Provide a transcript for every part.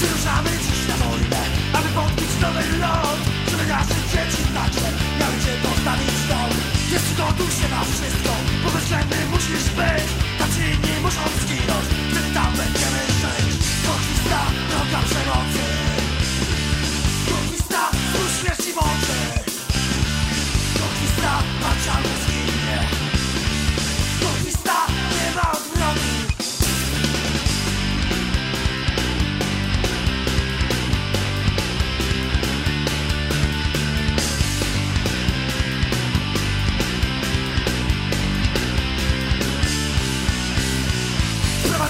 Wyruszamy dziś na wojnę Aby podbić nowy ląd Żeby nasze dzieci także Miały gdzie postawić dom Jest przygotuj się na wszystko Bo bezwzględny musisz być Tacy inni muszą zginąć Wtedy tam będziemy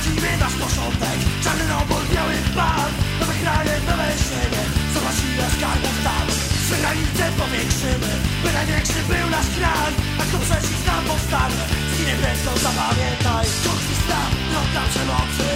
Prowadzimy nasz porządek. Czarny robol, biały pan. Nowe kraje, nowe ziemie Zobacz ile skarbów tam. Swe granice powiększymy By największy był nasz kraj. A kto przeciw nam powstanie? Zginie prędko, zapamiętaj. Konkwista, droga przemocy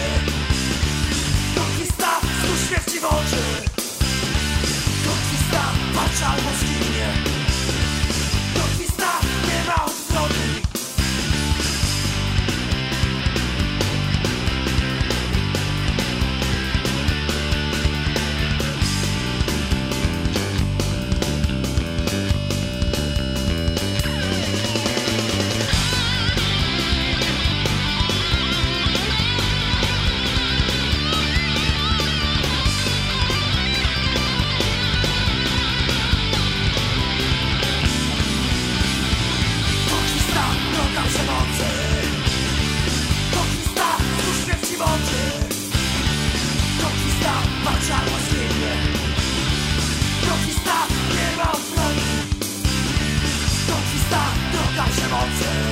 mountain.